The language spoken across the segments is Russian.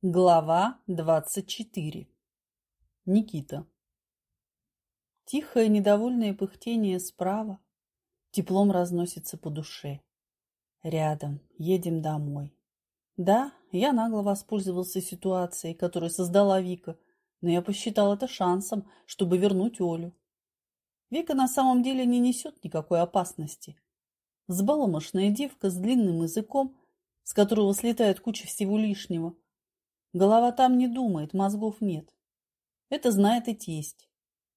Глава двадцать четыре. Никита. Тихое недовольное пыхтение справа теплом разносится по душе. Рядом, едем домой. Да, я нагло воспользовался ситуацией, которую создала Вика, но я посчитал это шансом, чтобы вернуть Олю. Вика на самом деле не несет никакой опасности. Взбаломошная девка с длинным языком, с которого слетает куча всего лишнего – Голова там не думает, мозгов нет. Это знает и тесть.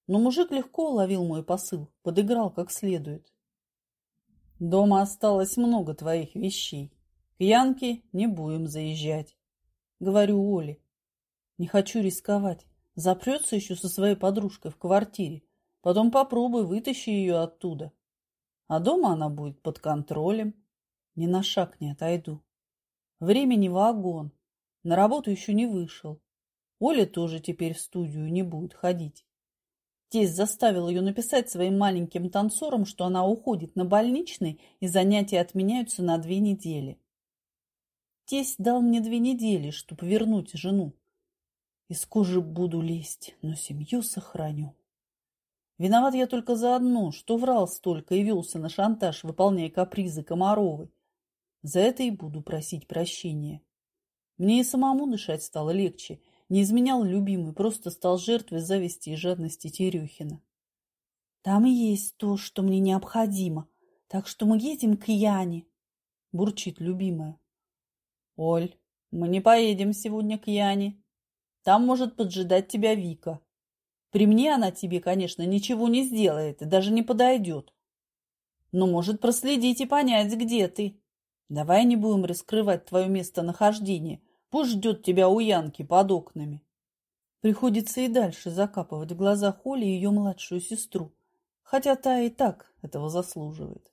Но мужик легко уловил мой посыл, подыграл как следует. Дома осталось много твоих вещей. К Янке не будем заезжать. Говорю Оле. Не хочу рисковать. Запрется еще со своей подружкой в квартире. Потом попробуй, вытащи ее оттуда. А дома она будет под контролем. Ни на шаг не отойду. Времени вагон. На работу еще не вышел. Оля тоже теперь в студию не будет ходить. Тесть заставил ее написать своим маленьким танцорам, что она уходит на больничный и занятия отменяются на две недели. Тесть дал мне две недели, чтобы вернуть жену. Из кожи буду лезть, но семью сохраню. Виноват я только за одно, что врал столько и велся на шантаж, выполняя капризы Комаровой. За это и буду просить прощения. Мне и самому дышать стало легче. Не изменял любимый, просто стал жертвой зависти и жадности Терехина. Там есть то, что мне необходимо, так что мы едем к Яне, бурчит любимая. Оль, мы не поедем сегодня к Яне. Там может поджидать тебя Вика. При мне она тебе, конечно, ничего не сделает и даже не подойдет. Но может проследить и понять, где ты. Давай не будем раскрывать твое местонахождение, Пусть ждет тебя у Янки под окнами. Приходится и дальше закапывать в глаза Холли ее младшую сестру, хотя та и так этого заслуживает.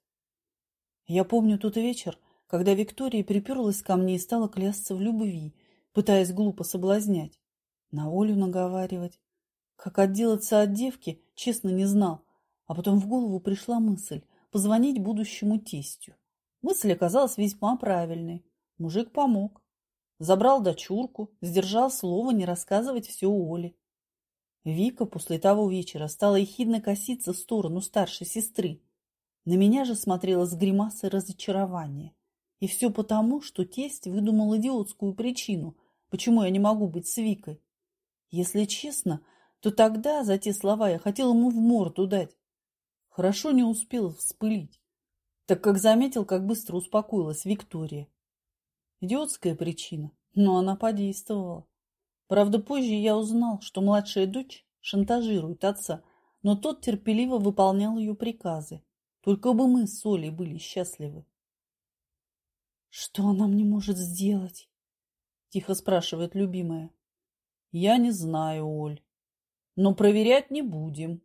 Я помню тот вечер, когда Виктория приперлась ко мне и стала клясться в любви, пытаясь глупо соблазнять, на Олю наговаривать. Как отделаться от девки, честно не знал, а потом в голову пришла мысль позвонить будущему тестю. Мысль оказалась весьма правильной. Мужик помог. Забрал дочурку, сдержал слово не рассказывать все Оле. Вика после того вечера стала ехидно коситься в сторону старшей сестры. На меня же смотрела с гримасой разочарования. И все потому, что тесть выдумал идиотскую причину, почему я не могу быть с Викой. Если честно, то тогда за те слова я хотел ему в морду дать. Хорошо не успел вспылить, так как заметил, как быстро успокоилась Виктория. Идиотская причина, но она подействовала. Правда, позже я узнал, что младшая дочь шантажирует отца, но тот терпеливо выполнял ее приказы. Только бы мы с Олей были счастливы. «Что она мне может сделать?» – тихо спрашивает любимая. «Я не знаю, Оль. Но проверять не будем.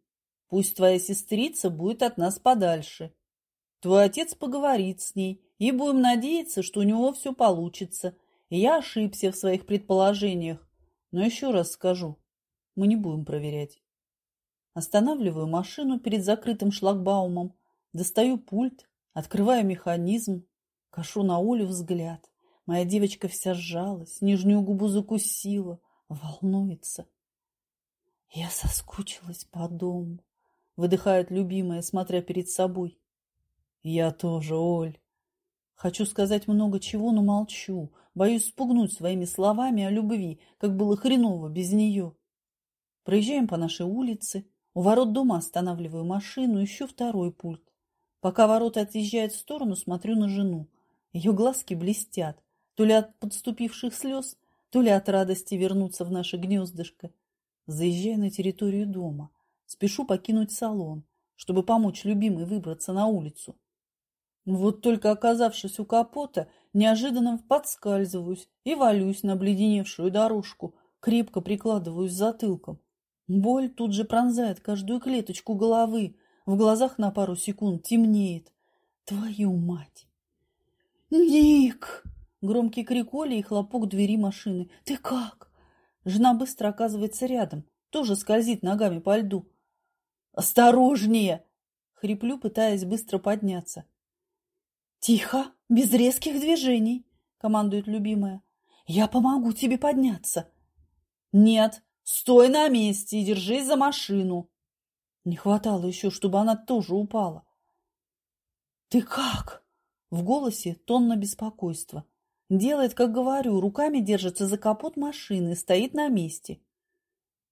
Пусть твоя сестрица будет от нас подальше. Твой отец поговорит с ней и будем надеяться, что у него все получится. И я ошибся в своих предположениях. Но еще раз скажу, мы не будем проверять. Останавливаю машину перед закрытым шлагбаумом, достаю пульт, открываю механизм, кашу на Олю взгляд. Моя девочка вся сжалась, нижнюю губу закусила, волнуется. Я соскучилась по дому, выдыхает любимая, смотря перед собой. Я тоже, Оль. Хочу сказать много чего, но молчу. Боюсь спугнуть своими словами о любви, как было хреново без нее. Проезжаем по нашей улице. У ворот дома останавливаю машину, ищу второй пульт. Пока ворота отъезжают в сторону, смотрю на жену. Ее глазки блестят, то ли от подступивших слез, то ли от радости вернуться в наше гнездышко. Заезжаю на территорию дома. Спешу покинуть салон, чтобы помочь любимой выбраться на улицу. Вот только оказавшись у капота, неожиданно подскальзываюсь и валюсь на обледеневшую дорожку, крепко прикладываюсь затылком. Боль тут же пронзает каждую клеточку головы, в глазах на пару секунд темнеет. Твою мать! «Ник!» Громкий крик Оли и хлопок двери машины. «Ты как?» Жена быстро оказывается рядом, тоже скользит ногами по льду. «Осторожнее!» Хриплю, пытаясь быстро подняться. «Тихо, без резких движений», — командует любимая. Я помогу тебе подняться. Нет, стой на месте и держись за машину. Не хватало еще, чтобы она тоже упала. Ты как? В голосе тонна беспокойства. Делает, как говорю, руками держится за капот машины, стоит на месте.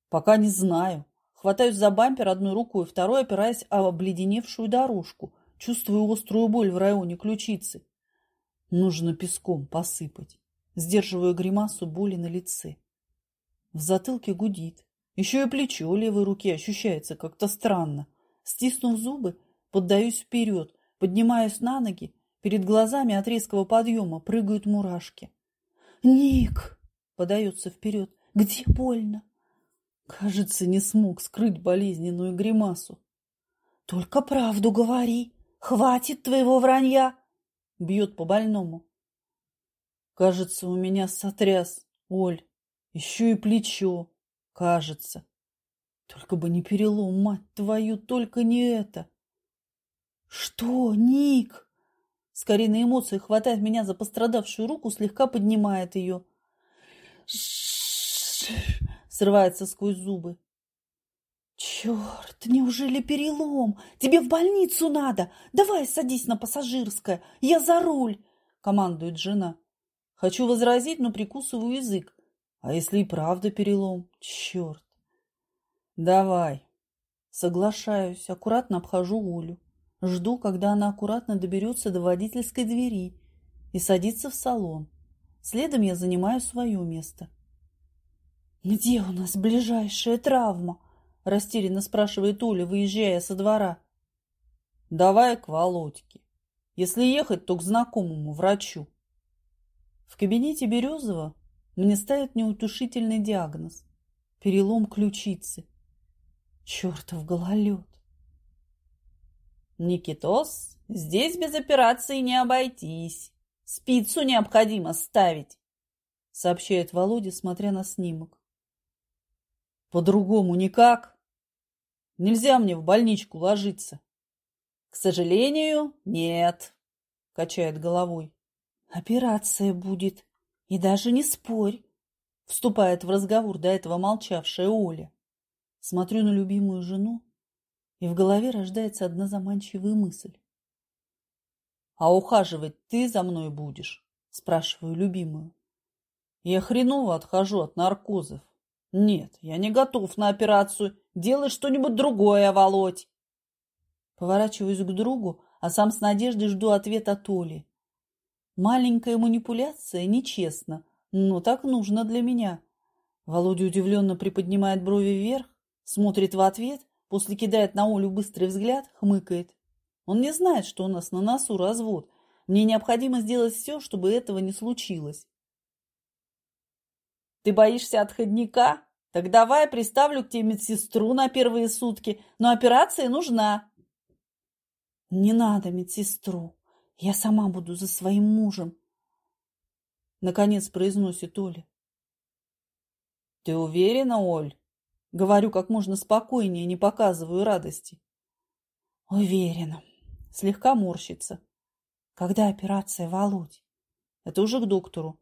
Пока не знаю. Хватаюсь за бампер одной рукой, второй опираясь об обледеневшую дорожку. Чувствую острую боль в районе ключицы. Нужно песком посыпать. Сдерживаю гримасу боли на лице. В затылке гудит. Еще и плечо левой руки ощущается как-то странно. Стиснув зубы, поддаюсь вперед, поднимаюсь на ноги. Перед глазами от резкого подъема прыгают мурашки. «Ник!» — подается вперед. «Где больно?» Кажется, не смог скрыть болезненную гримасу. «Только правду говори! Хватит твоего вранья!» Бьет по больному. Кажется, у меня сотряс, Оль. Еще и плечо. Кажется. Только бы не перелом, мать твою, только не это. Что, Ник? Скорее на эмоции хватает меня за пострадавшую руку, слегка поднимает ее срывается сквозь зубы. «Черт, неужели перелом? Тебе в больницу надо! Давай садись на пассажирское, я за руль!» — командует жена. Хочу возразить, но прикусываю язык. А если и правда перелом? Черт! Давай. Соглашаюсь, аккуратно обхожу Олю. Жду, когда она аккуратно доберется до водительской двери и садится в салон. Следом я занимаю свое место. «Где у нас ближайшая травма?» – растерянно спрашивает Оля, выезжая со двора. «Давай к Володьке. Если ехать, то к знакомому врачу». В кабинете Березова мне ставят неутушительный диагноз – перелом ключицы. Чертов гололед. «Никитос, здесь без операции не обойтись. Спицу необходимо ставить», – сообщает Володя, смотря на снимок. По-другому никак. Нельзя мне в больничку ложиться. К сожалению, нет, качает головой. Операция будет. И даже не спорь. Вступает в разговор до этого молчавшая Оля. Смотрю на любимую жену, и в голове рождается одна заманчивая мысль. «А ухаживать ты за мной будешь?» – спрашиваю любимую. «Я хреново отхожу от наркозов. Нет, я не готов на операцию. Делай что-нибудь другое, Володь. Поворачиваюсь к другу, а сам с надеждой жду ответа Толи. Маленькая манипуляция нечестно, но так нужно для меня. Володя удивленно приподнимает брови вверх, смотрит в ответ, после кидает на Олю быстрый взгляд, хмыкает. Он не знает, что у нас на носу развод. Мне необходимо сделать все, чтобы этого не случилось. Ты боишься отходника? Так давай приставлю к тебе медсестру на первые сутки, но операция нужна. Не надо медсестру. Я сама буду за своим мужем. Наконец произносит Оля. Ты уверена, Оль? Говорю как можно спокойнее, не показываю радости. Уверена. Слегка морщится. Когда операция, Володь? Это уже к доктору.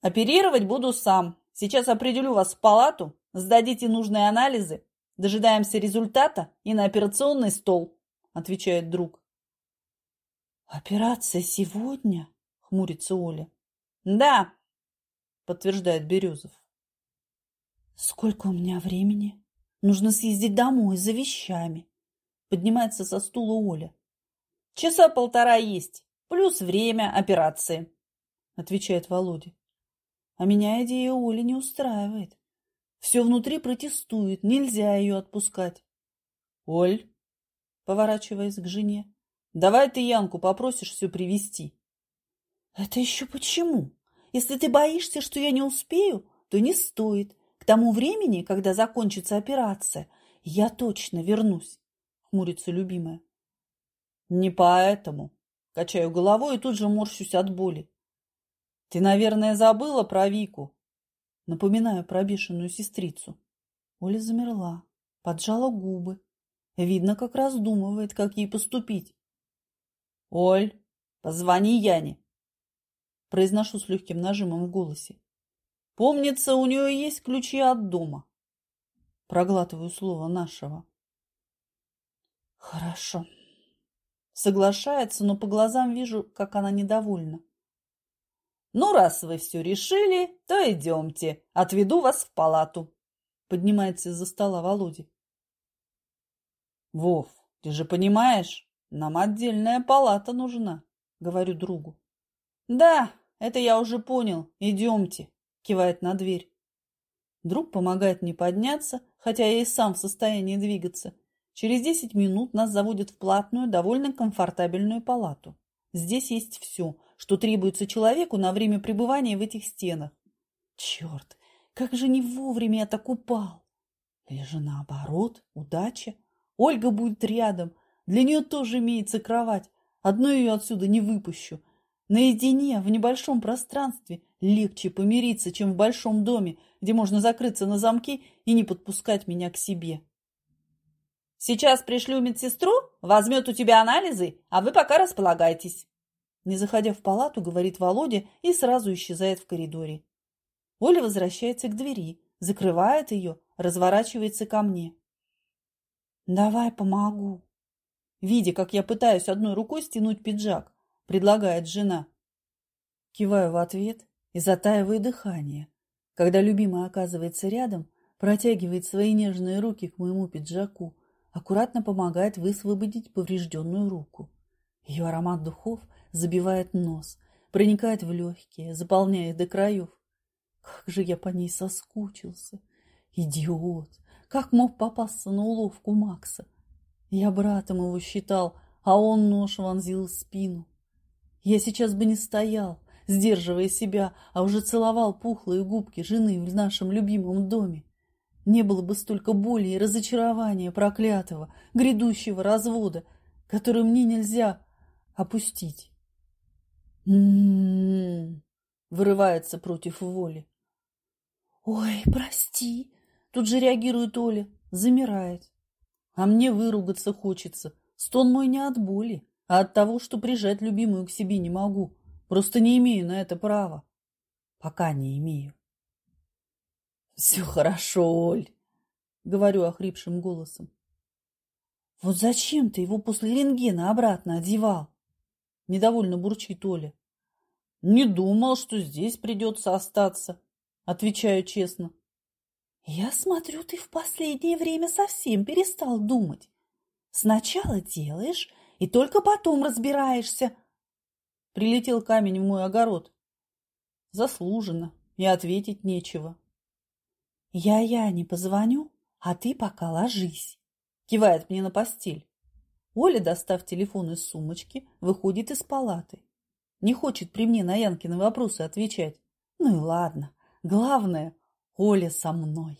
Оперировать буду сам. Сейчас определю вас в палату, сдадите нужные анализы, дожидаемся результата и на операционный стол, отвечает друг. Операция сегодня? Хмурится Оля. Да, подтверждает Березов. Сколько у меня времени? Нужно съездить домой за вещами. Поднимается со стула Оля. Часа полтора есть, плюс время операции, отвечает Володя. А меня идея Оли не устраивает. Все внутри протестует, нельзя ее отпускать. Оль, поворачиваясь к жене, давай ты Янку попросишь все привезти. Это еще почему? Если ты боишься, что я не успею, то не стоит. К тому времени, когда закончится операция, я точно вернусь, хмурится любимая. Не поэтому. Качаю головой и тут же морщусь от боли. Ты, наверное, забыла про Вику. Напоминаю про бешеную сестрицу. Оля замерла, поджала губы. Видно, как раздумывает, как ей поступить. Оль, позвони Яне. Произношу с легким нажимом в голосе. Помнится, у нее есть ключи от дома. Проглатываю слово нашего. Хорошо. Соглашается, но по глазам вижу, как она недовольна. Ну, раз вы все решили, то идемте. Отведу вас в палату. Поднимается из-за стола Володя. Вов, ты же понимаешь, нам отдельная палата нужна, говорю другу. Да, это я уже понял. Идемте, кивает на дверь. Друг помогает мне подняться, хотя я и сам в состоянии двигаться. Через десять минут нас заводят в платную, довольно комфортабельную палату. Здесь есть все, что требуется человеку на время пребывания в этих стенах. Черт, как же не вовремя я так упал! Или же наоборот, удача. Ольга будет рядом, для нее тоже имеется кровать. Одну ее отсюда не выпущу. Наедине, в небольшом пространстве, легче помириться, чем в большом доме, где можно закрыться на замки и не подпускать меня к себе. Сейчас пришлю медсестру, возьмет у тебя анализы, а вы пока располагайтесь. Не заходя в палату, говорит Володя и сразу исчезает в коридоре. Оля возвращается к двери, закрывает ее, разворачивается ко мне. «Давай помогу». Видя, как я пытаюсь одной рукой стянуть пиджак, предлагает жена. Киваю в ответ и затаиваю дыхание, когда любимая оказывается рядом, протягивает свои нежные руки к моему пиджаку, аккуратно помогает высвободить поврежденную руку. Ее аромат духов забивает нос, проникает в легкие, заполняя до краев. Как же я по ней соскучился! Идиот! Как мог попасться на уловку Макса? Я братом его считал, а он нож вонзил в спину. Я сейчас бы не стоял, сдерживая себя, а уже целовал пухлые губки жены в нашем любимом доме. Не было бы столько боли и разочарования проклятого, грядущего развода, который мне нельзя опустить. «М-м-м», вырывается против воли. «Ой, прости!» Тут же реагирует Оля, замирает. А мне выругаться хочется. Стон мой не от боли, а от того, что прижать любимую к себе не могу. Просто не имею на это права. Пока не имею. Все хорошо, Оль, говорю охрипшим голосом. Вот зачем ты его после рентгена обратно одевал? Недовольно бурчит Оля. Не думал, что здесь придется остаться, отвечаю честно. Я смотрю, ты в последнее время совсем перестал думать. Сначала делаешь, и только потом разбираешься. Прилетел камень в мой огород. Заслуженно, и ответить нечего. Я-я не позвоню, а ты пока ложись. Кивает мне на постель. Оля, достав телефон из сумочки, выходит из палаты. Не хочет при мне на Янкины вопросы отвечать. Ну и ладно. Главное, Оля со мной.